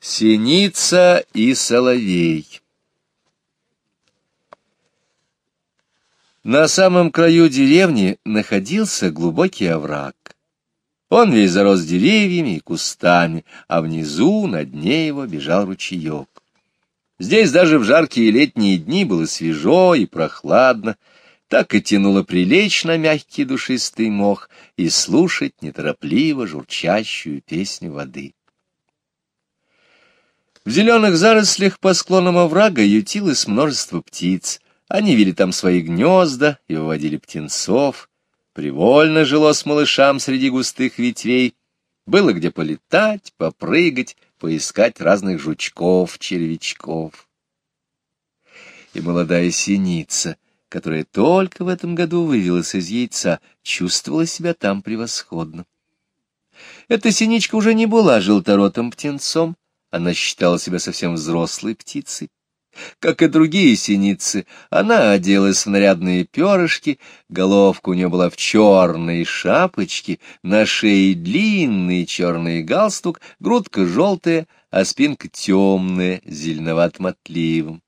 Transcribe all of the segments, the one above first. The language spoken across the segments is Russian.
Синица и соловей На самом краю деревни находился глубокий овраг. Он весь зарос деревьями и кустами, а внизу, на дне его, бежал ручеек. Здесь даже в жаркие летние дни было свежо и прохладно, так и тянуло прилечь на мягкий душистый мох и слушать неторопливо журчащую песню воды. В зеленых зарослях по склонам оврага ютилось множество птиц. Они вели там свои гнезда и выводили птенцов. Привольно жило с малышам среди густых ветвей. Было где полетать, попрыгать, поискать разных жучков, червячков. И молодая синица, которая только в этом году вывелась из яйца, чувствовала себя там превосходно. Эта синичка уже не была желторотым птенцом, она считала себя совсем взрослой птицей. Как и другие синицы, она оделась в нарядные перышки, головка у нее была в черной шапочке, на шее длинный черный галстук, грудка желтая, а спинка темная, зеленовато-мотливым.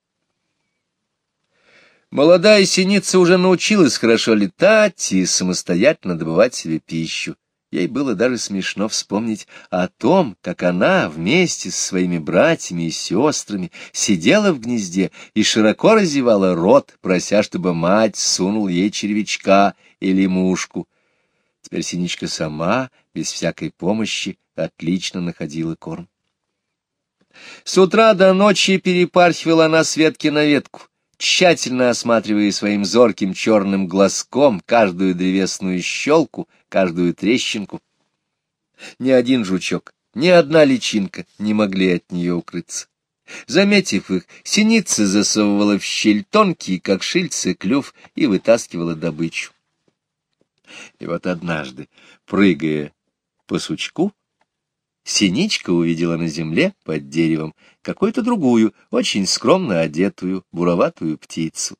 Молодая синица уже научилась хорошо летать и самостоятельно добывать себе пищу. Ей было даже смешно вспомнить о том, как она вместе со своими братьями и сестрами сидела в гнезде и широко разевала рот, прося, чтобы мать сунул ей червячка или мушку. Теперь Синичка сама, без всякой помощи, отлично находила корм. С утра до ночи перепархивала она с ветки на ветку, тщательно осматривая своим зорким черным глазком каждую древесную щелку, каждую трещинку. Ни один жучок, ни одна личинка не могли от нее укрыться. Заметив их, синица засовывала в щель тонкий, как шильцы, клюв и вытаскивала добычу. И вот однажды, прыгая по сучку, Синичка увидела на земле под деревом какую-то другую, очень скромно одетую, буроватую птицу.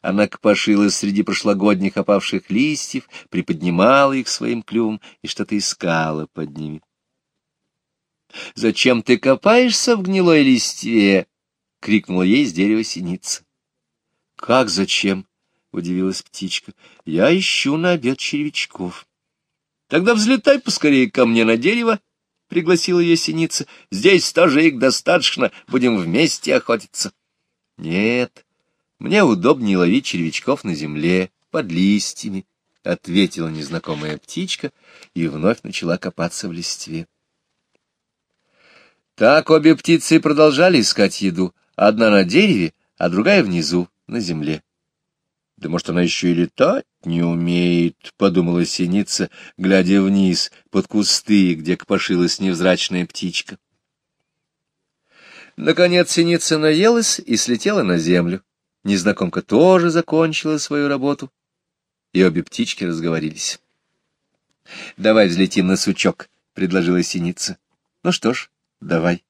Она копошилась среди прошлогодних опавших листьев, приподнимала их своим клювом и что-то искала под ними. — Зачем ты копаешься в гнилой листве? — крикнула ей с дерева синица. — Как зачем? — удивилась птичка. — Я ищу на обед червячков. — Тогда взлетай поскорее ко мне на дерево — пригласила ее синица. — Здесь тоже их достаточно, будем вместе охотиться. — Нет, мне удобнее ловить червячков на земле, под листьями, — ответила незнакомая птичка и вновь начала копаться в листве. Так обе птицы продолжали искать еду, одна на дереве, а другая внизу, на земле. Да может, она еще и летать не умеет, — подумала синица, глядя вниз, под кусты, где копошилась невзрачная птичка. Наконец синица наелась и слетела на землю. Незнакомка тоже закончила свою работу, и обе птички разговорились. — Давай взлетим на сучок, — предложила синица. — Ну что ж, давай.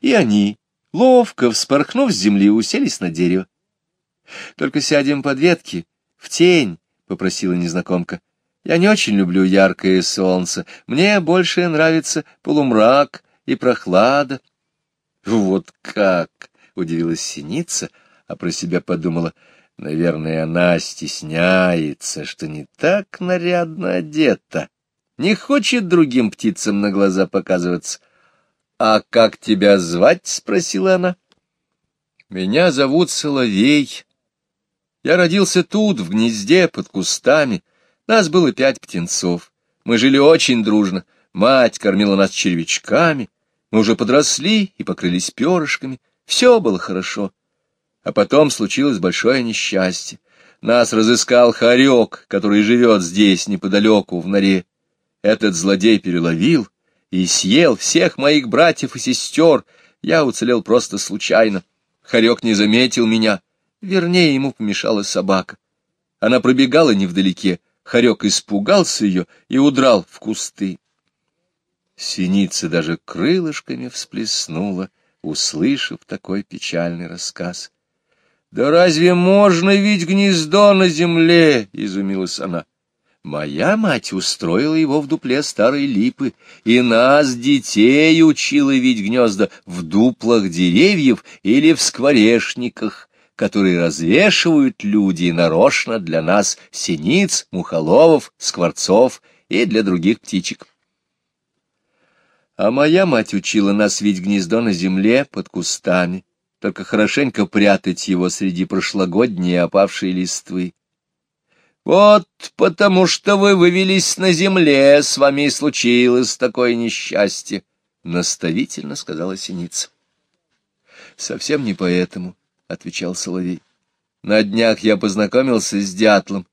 И они, ловко вспорхнув с земли, уселись на дерево. — Только сядем под ветки, в тень, — попросила незнакомка. — Я не очень люблю яркое солнце. Мне больше нравится полумрак и прохлада. — Вот как! — удивилась синица, а про себя подумала. Наверное, она стесняется, что не так нарядно одета. Не хочет другим птицам на глаза показываться. — А как тебя звать? — спросила она. — Меня зовут Соловей, я родился тут, в гнезде, под кустами. Нас было пять птенцов. Мы жили очень дружно. Мать кормила нас червячками. Мы уже подросли и покрылись перышками. Все было хорошо. А потом случилось большое несчастье. Нас разыскал хорек, который живет здесь, неподалеку, в норе. Этот злодей переловил и съел всех моих братьев и сестер. Я уцелел просто случайно. Хорек не заметил меня — Вернее, ему помешала собака. Она пробегала невдалеке, хорек испугался ее и удрал в кусты. Синица даже крылышками всплеснула, услышав такой печальный рассказ. — Да разве можно видеть гнездо на земле? — изумилась она. — Моя мать устроила его в дупле старой липы, и нас, детей, учила видеть гнезда в дуплах деревьев или в скворечниках, которые развешивают люди нарочно для нас синиц, мухоловов, скворцов и для других птичек. А моя мать учила нас видеть гнездо на земле под кустами, только хорошенько прятать его среди прошлогодней опавшей листвы. Вот потому что вы вывелись на земле, с вами и случилось такое несчастье, — наставительно сказала синица. — Совсем не поэтому, — отвечал Соловей. На днях я познакомился с дятлом.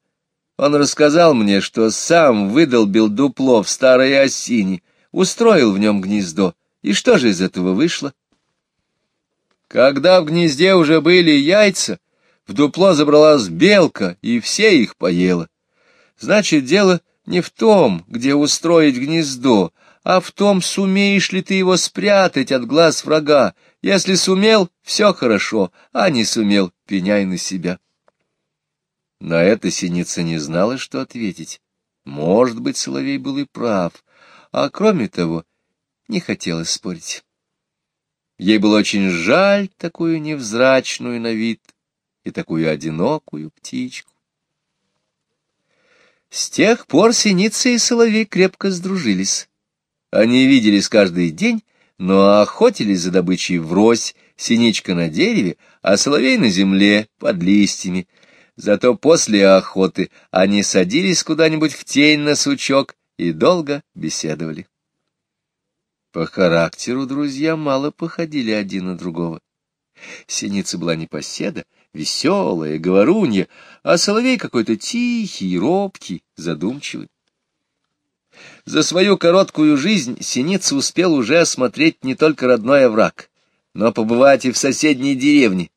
Он рассказал мне, что сам выдолбил дупло в старой осине, устроил в нем гнездо. И что же из этого вышло? Когда в гнезде уже были яйца, в дупло забралась белка, и все их поела. Значит, дело не в том, где устроить гнездо, а в том, сумеешь ли ты его спрятать от глаз врага. Если сумел, все хорошо, а не сумел, пеняй на себя. На это синица не знала, что ответить. Может быть, Соловей был и прав, а кроме того, не хотелось спорить. Ей было очень жаль такую невзрачную на вид и такую одинокую птичку. С тех пор синица и соловей крепко сдружились. Они виделись каждый день, но охотились за добычей врозь, синичка на дереве, а соловей на земле, под листьями. Зато после охоты они садились куда-нибудь в тень на сучок и долго беседовали. По характеру друзья мало походили один на другого. Синица была непоседа, веселая, говорунья, а соловей какой-то тихий, робкий, задумчивый. За свою короткую жизнь Синица успел уже осмотреть не только родной овраг, но побывать и в соседней деревне.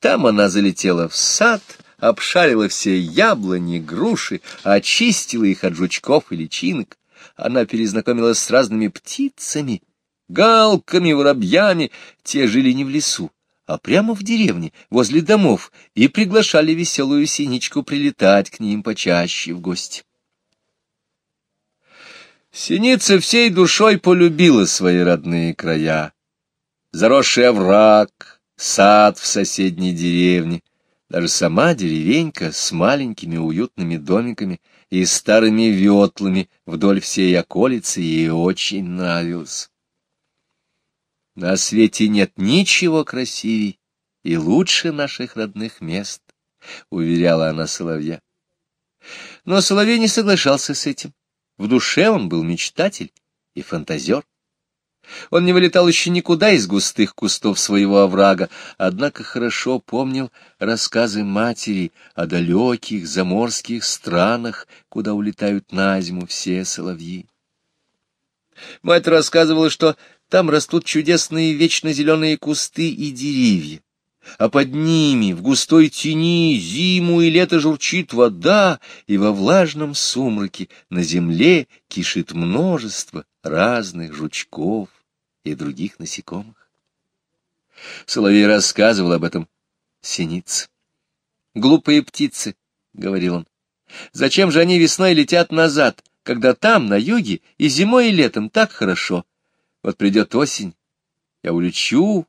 Там она залетела в сад, обшарила все яблони, груши, очистила их от жучков и личинок. Она перезнакомилась с разными птицами, галками, воробьями. Те жили не в лесу, а прямо в деревне, возле домов, и приглашали веселую синичку прилетать к ним почаще в гости. Синица всей душой полюбила свои родные края. Заросший овраг, сад в соседней деревне, даже сама деревенька с маленькими уютными домиками и старыми ветлами вдоль всей околицы ей очень нравилась. На свете нет ничего красивей и лучше наших родных мест, — уверяла она Соловья. Но Соловей не соглашался с этим. В душе он был мечтатель и фантазер. Он не вылетал еще никуда из густых кустов своего оврага, однако хорошо помнил рассказы матери о далеких заморских странах, куда улетают на зиму все соловьи. Мать рассказывала, что там растут чудесные вечно зеленые кусты и деревья, а под ними в густой тени зиму и лето журчит вода, и во влажном сумраке на земле кишит множество разных жучков и других насекомых. Соловей рассказывал об этом синиц. «Глупые птицы», — говорил он, — «зачем же они весной летят назад, когда там, на юге, и зимой, и летом так хорошо?» Вот придет осень, я улечу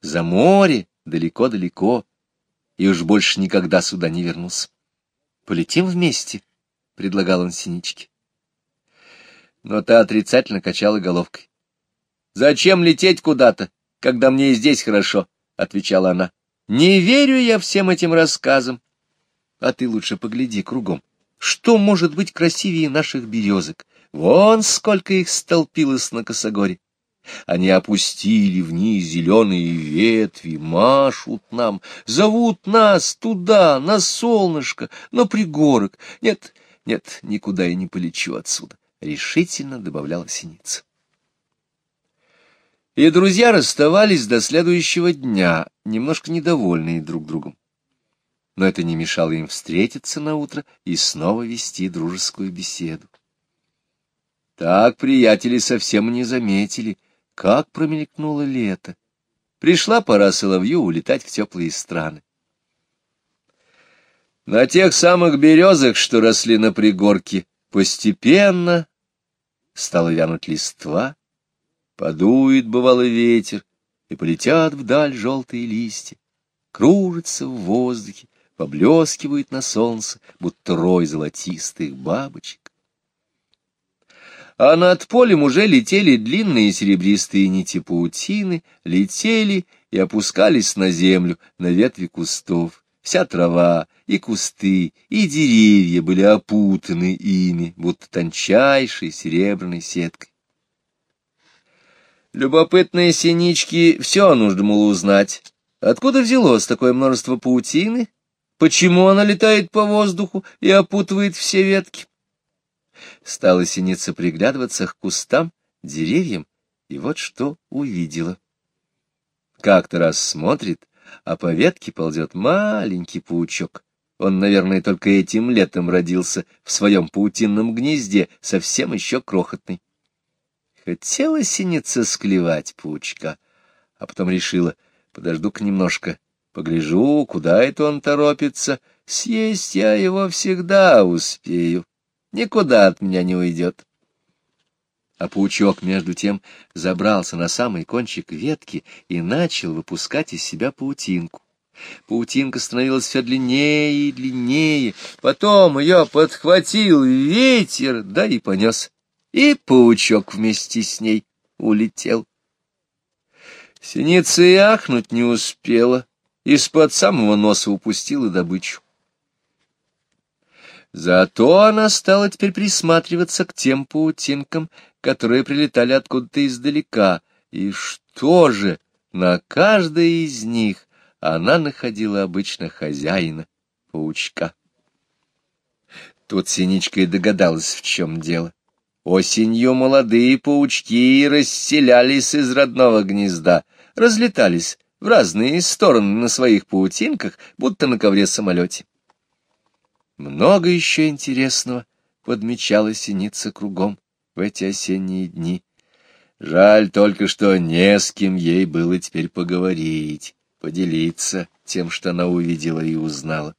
за море далеко-далеко, и уж больше никогда сюда не вернусь. Полетим вместе, — предлагал он Синичке. Но та отрицательно качала головкой. — Зачем лететь куда-то, когда мне и здесь хорошо? — отвечала она. — Не верю я всем этим рассказам. А ты лучше погляди кругом. Что может быть красивее наших березок? Вон сколько их столпилось на косогоре. Они опустили вниз зеленые ветви, машут нам, зовут нас туда, на солнышко, на пригорок. Нет, нет, никуда я не полечу отсюда, — решительно добавляла синица. И друзья расставались до следующего дня, немножко недовольные друг другом. Но это не мешало им встретиться на утро и снова вести дружескую беседу. Так приятели совсем не заметили — как промелькнуло лето! Пришла пора соловью улетать в теплые страны. На тех самых березах, что росли на пригорке, Постепенно стала вянуть листва, подует, бывало, ветер, и полетят вдаль желтые листья, кружатся в воздухе, поблескивают на солнце, будто рой золотистых бабочек. А над полем уже летели длинные серебристые нити паутины, летели и опускались на землю, на ветви кустов. Вся трава, и кусты, и деревья были опутаны ими, будто тончайшей серебряной сеткой. Любопытные синички все нужно было узнать. Откуда взялось такое множество паутины? Почему она летает по воздуху и опутывает все ветки? Стала синица приглядываться к кустам, деревьям, и вот что увидела. Как-то раз смотрит, а по ветке ползет маленький паучок. Он, наверное, только этим летом родился в своем паутинном гнезде, совсем еще крохотный. Хотела синица склевать паучка, а потом решила, подожду-ка немножко, погляжу, куда это он торопится, съесть я его всегда успею, никуда от меня не уйдет. А паучок, между тем, забрался на самый кончик ветки и начал выпускать из себя паутинку. Паутинка становилась все длиннее и длиннее, потом ее подхватил ветер, да и понес, и паучок вместе с ней улетел. Синица и ахнуть не успела, из-под самого носа упустила добычу. Зато она стала теперь присматриваться к тем паутинкам, которые прилетали откуда-то издалека, и что же, на каждой из них она находила обычно хозяина, паучка. Тут Синичка и догадалась, в чем дело. Осенью молодые паучки расселялись из родного гнезда, разлетались в разные стороны на своих паутинках, будто на ковре-самолете. Много еще интересного подмечала синица кругом в эти осенние дни. Жаль только, что не с кем ей было теперь поговорить поделиться тем, что она увидела и узнала.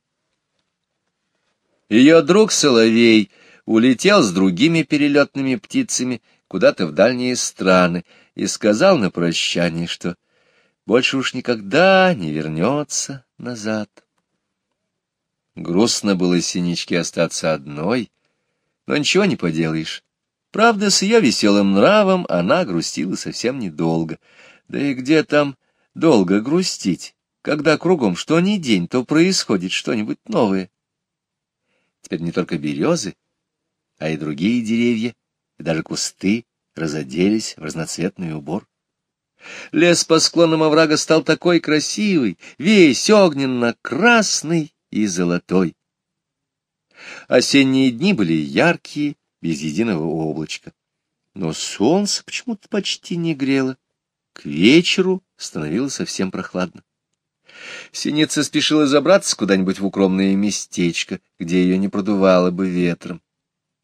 Ее друг Соловей улетел с другими перелетными птицами куда-то в дальние страны и сказал на прощание, что больше уж никогда не вернется назад. Грустно было Синичке остаться одной, но ничего не поделаешь. Правда, с ее веселым нравом она грустила совсем недолго. Да и где там долго грустить, когда кругом что ни день, то происходит что-нибудь новое. Теперь не только березы, а и другие деревья, и даже кусты разоделись в разноцветный убор. Лес по склонам оврага стал такой красивый, весь огненно-красный и золотой. Осенние дни были яркие, без единого облачка. Но солнце почему-то почти не грело. К вечеру становилось совсем прохладно. Синица спешила забраться куда-нибудь в укромное местечко, где ее не продувало бы ветром.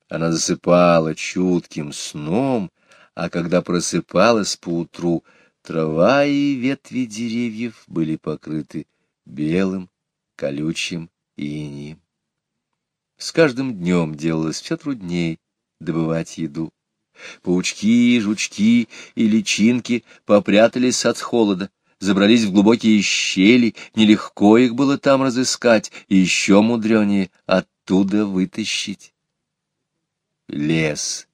Она засыпала чутким сном, а когда просыпалась поутру, трава и ветви деревьев были покрыты белым, колючим инием. С каждым днем делалось все трудней добывать еду. Паучки, жучки и личинки попрятались от холода, забрались в глубокие щели, нелегко их было там разыскать, и еще мудренее оттуда вытащить. Лес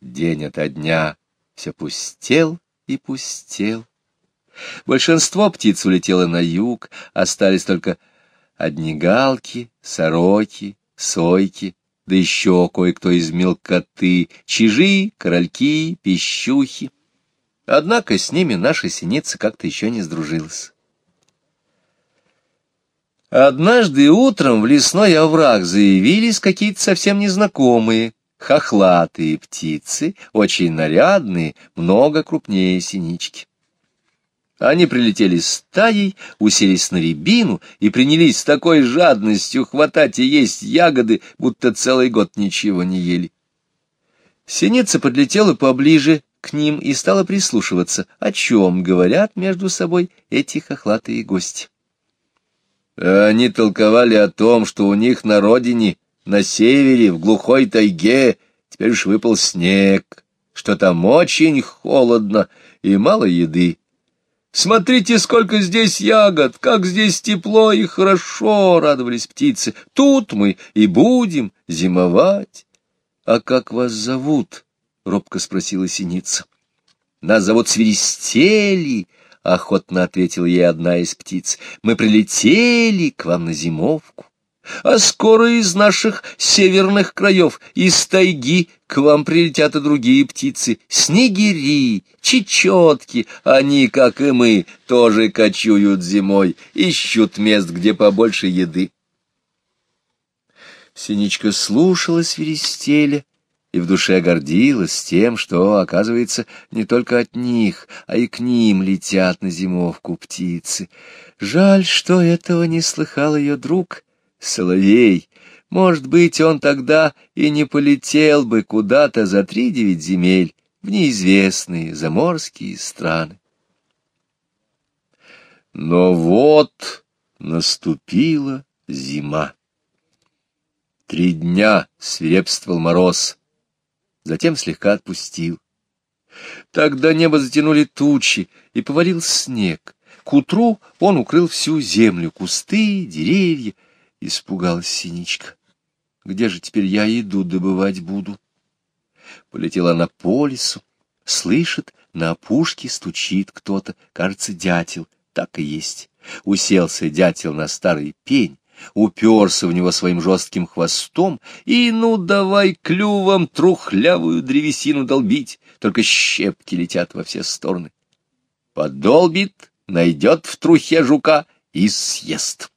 день ото дня все пустел и пустел. Большинство птиц улетело на юг, остались только одни галки, сороки, сойки, да еще кое-кто из мелкоты, чижи, корольки, пищухи. Однако с ними наша синица как-то еще не сдружилась. Однажды утром в лесной овраг заявились какие-то совсем незнакомые, хохлатые птицы, очень нарядные, много крупнее синички. Они прилетели стаей, уселись на рябину и принялись с такой жадностью хватать и есть ягоды, будто целый год ничего не ели. Синица подлетела поближе к ним и стала прислушиваться, о чем говорят между собой эти хохлатые гости. Они толковали о том, что у них на родине на севере, в глухой тайге, теперь уж выпал снег, что там очень холодно и мало еды. Смотрите, сколько здесь ягод, как здесь тепло и хорошо, — радовались птицы. Тут мы и будем зимовать. — А как вас зовут? — робко спросила синица. — Нас зовут Свиристели, — охотно ответила ей одна из птиц. — Мы прилетели к вам на зимовку а скоро из наших северных краев, из тайги, к вам прилетят и другие птицы, снегири, чечетки, они, как и мы, тоже кочуют зимой, ищут мест, где побольше еды. Синичка слушала свиристеля и в душе гордилась тем, что, оказывается, не только от них, а и к ним летят на зимовку птицы. Жаль, что этого не слыхал ее друг — Соловей, может быть, он тогда и не полетел бы куда-то за три девять земель в неизвестные заморские страны. Но вот наступила зима. Три дня свирепствовал мороз, затем слегка отпустил. Тогда небо затянули тучи, и повалил снег. К утру он укрыл всю землю, кусты, деревья, Испугалась синичка. Где же теперь я еду добывать буду? Полетела она по лесу, слышит, на опушке стучит кто-то, кажется, дятел, так и есть. Уселся дятел на старый пень, уперся в него своим жестким хвостом и, ну, давай клювом трухлявую древесину долбить, только щепки летят во все стороны. Подолбит, найдет в трухе жука и съест.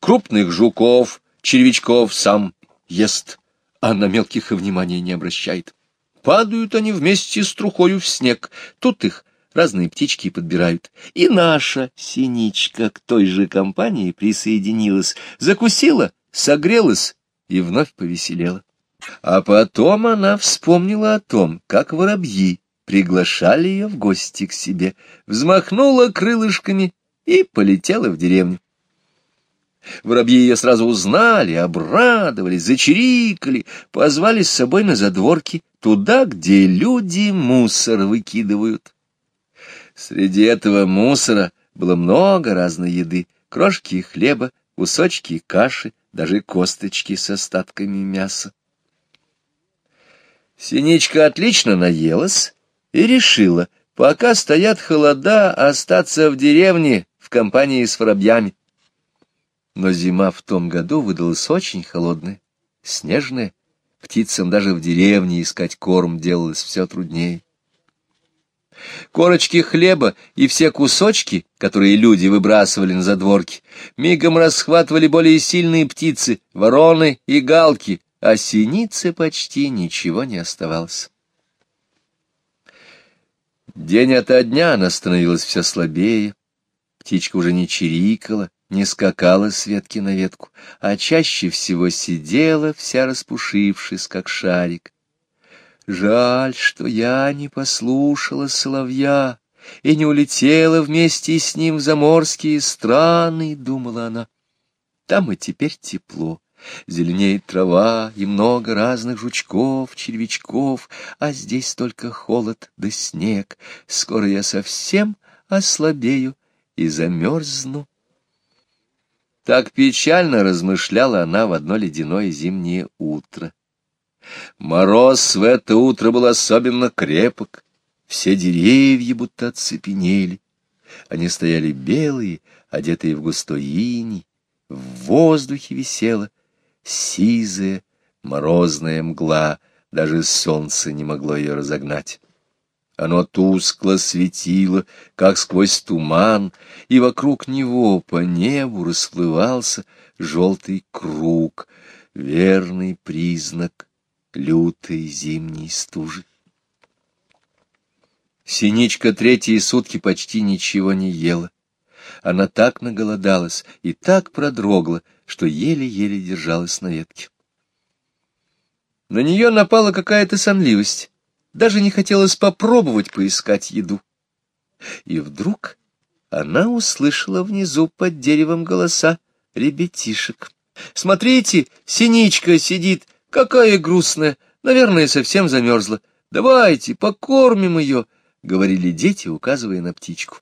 Крупных жуков, червячков сам ест, а на мелких и внимания не обращает. Падают они вместе с трухою в снег, тут их разные птички подбирают. И наша синичка к той же компании присоединилась, закусила, согрелась и вновь повеселела. А потом она вспомнила о том, как воробьи приглашали ее в гости к себе, взмахнула крылышками и полетела в деревню. Воробьи ее сразу узнали, обрадовались, зачирикали, позвали с собой на задворки, туда, где люди мусор выкидывают. Среди этого мусора было много разной еды, крошки хлеба, кусочки каши, даже косточки с остатками мяса. Синичка отлично наелась и решила, пока стоят холода, остаться в деревне в компании с воробьями. Но зима в том году выдалась очень холодная, снежная. Птицам даже в деревне искать корм делалось все труднее. Корочки хлеба и все кусочки, которые люди выбрасывали на задворки, мигом расхватывали более сильные птицы, вороны и галки, а синицы почти ничего не оставалось. День ото дня она становилась все слабее, птичка уже не чирикала, не скакала с ветки на ветку, а чаще всего сидела, вся распушившись, как шарик. Жаль, что я не послушала соловья и не улетела вместе с ним в заморские страны, — думала она. Там и теперь тепло, зеленеет трава и много разных жучков, червячков, а здесь только холод да снег. Скоро я совсем ослабею и замерзну. Так печально размышляла она в одно ледяное зимнее утро. Мороз в это утро был особенно крепок, все деревья будто оцепенели. Они стояли белые, одетые в густой иней, в воздухе висела сизая морозная мгла, даже солнце не могло ее разогнать. Оно тускло светило, как сквозь туман, и вокруг него по небу расплывался желтый круг, верный признак лютой зимней стужи. Синичка третьи сутки почти ничего не ела. Она так наголодалась и так продрогла, что еле-еле держалась на ветке. На нее напала какая-то сонливость даже не хотелось попробовать поискать еду. И вдруг она услышала внизу под деревом голоса ребятишек. Смотрите, синичка сидит, какая грустная, наверное, совсем замерзла. Давайте, покормим ее, — говорили дети, указывая на птичку.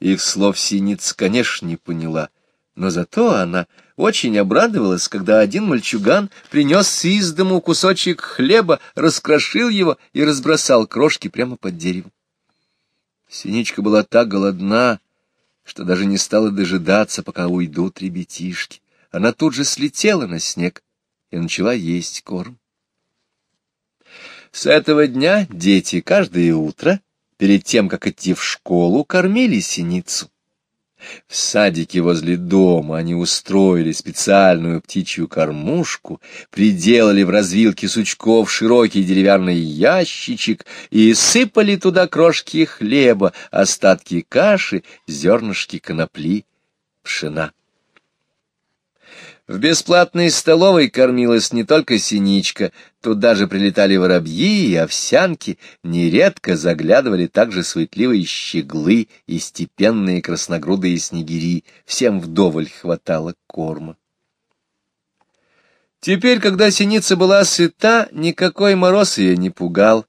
Их слов синица, конечно, не поняла, но зато она очень обрадовалась, когда один мальчуган принес из дому кусочек хлеба, раскрошил его и разбросал крошки прямо под деревом. Синичка была так голодна, что даже не стала дожидаться, пока уйдут ребятишки. Она тут же слетела на снег и начала есть корм. С этого дня дети каждое утро, перед тем, как идти в школу, кормили синицу. В садике возле дома они устроили специальную птичью кормушку, приделали в развилке сучков широкий деревянный ящичек и сыпали туда крошки хлеба, остатки каши, зернышки конопли, пшена. В бесплатной столовой кормилась не только синичка, туда же прилетали воробьи и овсянки, нередко заглядывали также суетливые щеглы и степенные красногрудые снегири, всем вдоволь хватало корма. Теперь, когда синица была сыта, никакой мороз ее не пугал.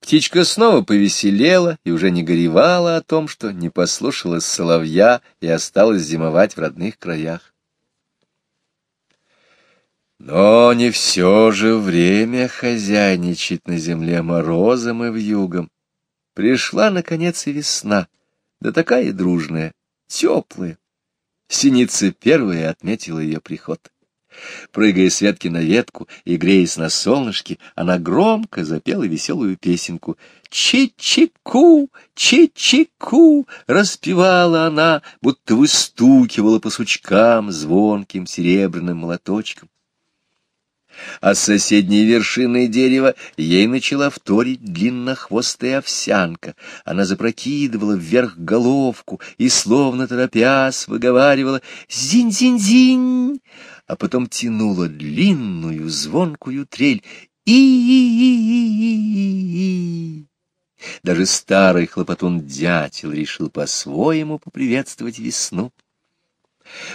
Птичка снова повеселела и уже не горевала о том, что не послушалась соловья и осталась зимовать в родных краях. Но не все же время хозяйничать на земле морозом и вьюгом. Пришла, наконец, и весна, да такая дружная, теплая. Синица первая отметила ее приход. Прыгая с ветки на ветку и греясь на солнышке, она громко запела веселую песенку. «Чи-чи-ку, чи-чи-ку!» — распевала она, будто выстукивала по сучкам звонким серебряным молоточком а с соседней вершины дерева ей начала вторить длиннохвостая овсянка. Она запрокидывала вверх головку и, словно торопясь, выговаривала «Зинь-зинь-зинь!», а потом тянула длинную звонкую трель и Даже старый хлопотун-дятел решил по-своему поприветствовать весну.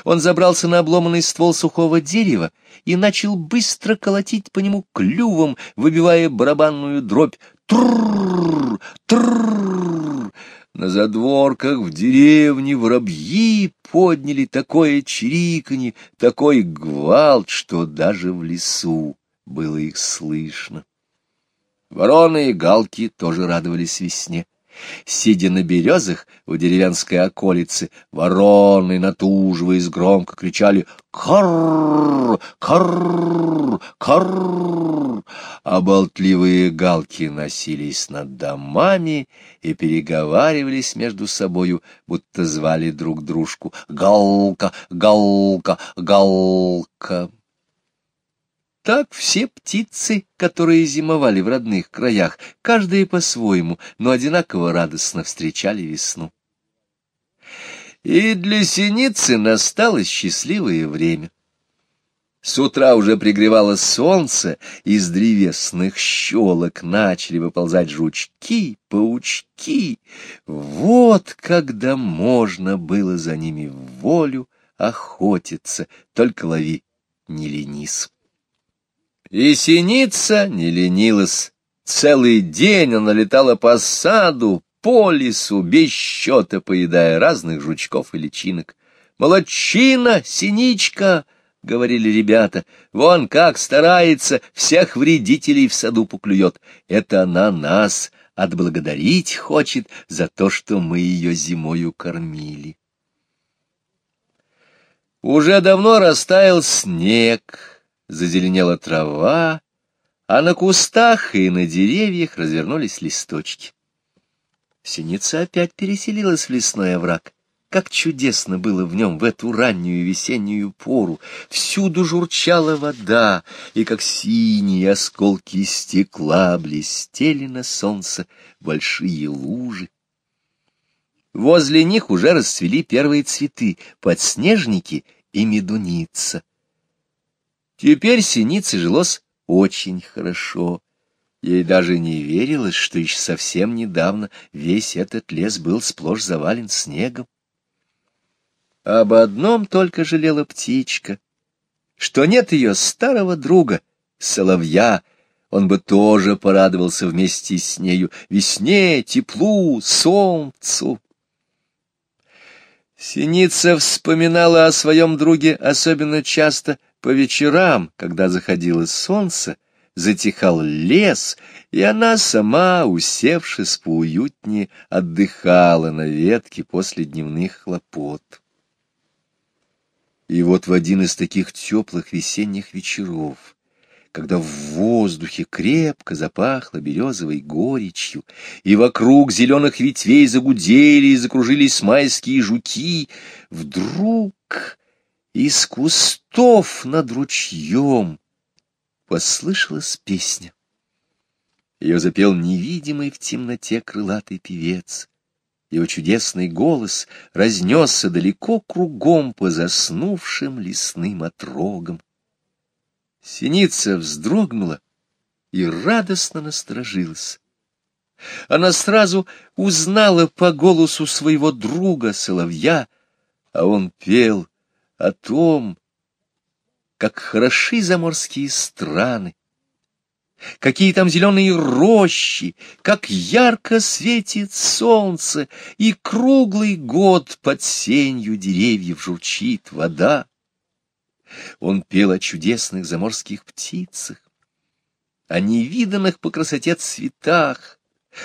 Он забрался на обломанный ствол сухого дерева и начал быстро колотить по нему клювом, выбивая барабанную дробь. Трррр, трррр. На задворках в деревне воробьи подняли такое чириканье, такой гвалт, что даже в лесу было их слышно. Вороны и галки тоже радовались весне. Сидя на березах у деревенской околицы, вороны, натуживаясь, громко кричали «Карр! Карр! Карр!», а болтливые галки носились над домами и переговаривались между собою, будто звали друг дружку «Галка! Галка! Галка!». Так все птицы, которые зимовали в родных краях, каждая по-своему, но одинаково радостно встречали весну. И для синицы настало счастливое время. С утра уже пригревало солнце, из древесных щелок начали выползать жучки, паучки. Вот когда можно было за ними волю охотиться, только лови, не ленись. И синица не ленилась. Целый день она летала по саду, по лесу, без счета поедая разных жучков и личинок. «Молодчина, синичка!» — говорили ребята. «Вон как старается, всех вредителей в саду поклюет. Это она нас отблагодарить хочет за то, что мы ее зимою кормили». Уже давно растаял снег, зазеленела трава, а на кустах и на деревьях развернулись листочки. Синица опять переселилась в лесной овраг. Как чудесно было в нем в эту раннюю весеннюю пору. Всюду журчала вода, и как синие осколки стекла блестели на солнце большие лужи. Возле них уже расцвели первые цветы — подснежники и медуница. Теперь синице жилось очень хорошо. Ей даже не верилось, что еще совсем недавно весь этот лес был сплошь завален снегом. Об одном только жалела птичка, что нет ее старого друга, соловья, он бы тоже порадовался вместе с нею весне, теплу, солнцу. Синица вспоминала о своем друге особенно часто по вечерам, когда заходило солнце, затихал лес, и она сама, усевшись поуютнее, отдыхала на ветке после дневных хлопот. И вот в один из таких теплых весенних вечеров, когда в воздухе крепко запахло березовой горечью, и вокруг зеленых ветвей загудели и закружились майские жуки, вдруг из кустов над ручьем послышалась песня. Ее запел невидимый в темноте крылатый певец. Его чудесный голос разнесся далеко кругом по заснувшим лесным отрогам. Синица вздрогнула и радостно насторожилась. Она сразу узнала по голосу своего друга соловья, а он пел о том, как хороши заморские страны, какие там зеленые рощи, как ярко светит солнце, и круглый год под сенью деревьев журчит вода. Он пел о чудесных заморских птицах, о невиданных по красоте цветах,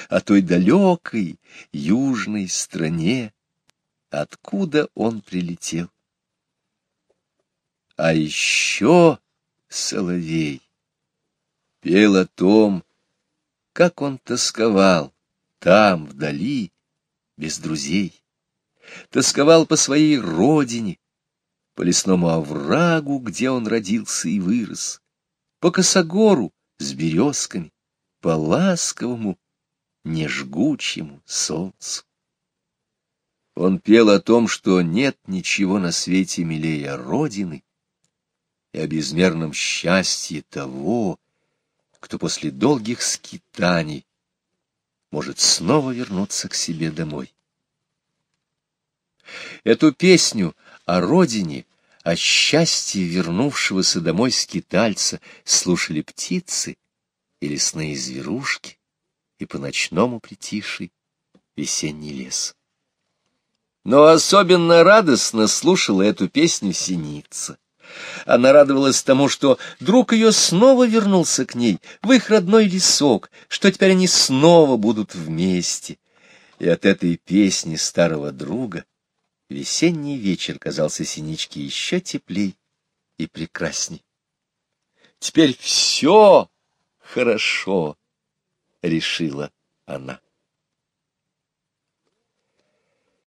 о той далекой южной стране, откуда он прилетел. А еще соловей пел о том, как он тосковал там, вдали, без друзей. Тосковал по своей родине, по лесному оврагу, где он родился и вырос, по косогору с березками, по ласковому, нежгучему солнцу. Он пел о том, что нет ничего на свете милее Родины, и о безмерном счастье того, кто после долгих скитаний может снова вернуться к себе домой. Эту песню о родине, о счастье вернувшегося домой скитальца слушали птицы и лесные зверушки, и по-ночному притихший весенний лес. Но особенно радостно слушала эту песню синица. Она радовалась тому, что друг ее снова вернулся к ней, в их родной лесок, что теперь они снова будут вместе. И от этой песни старого друга весенний вечер казался Синичке еще теплей и прекрасней. Теперь все хорошо, — решила она.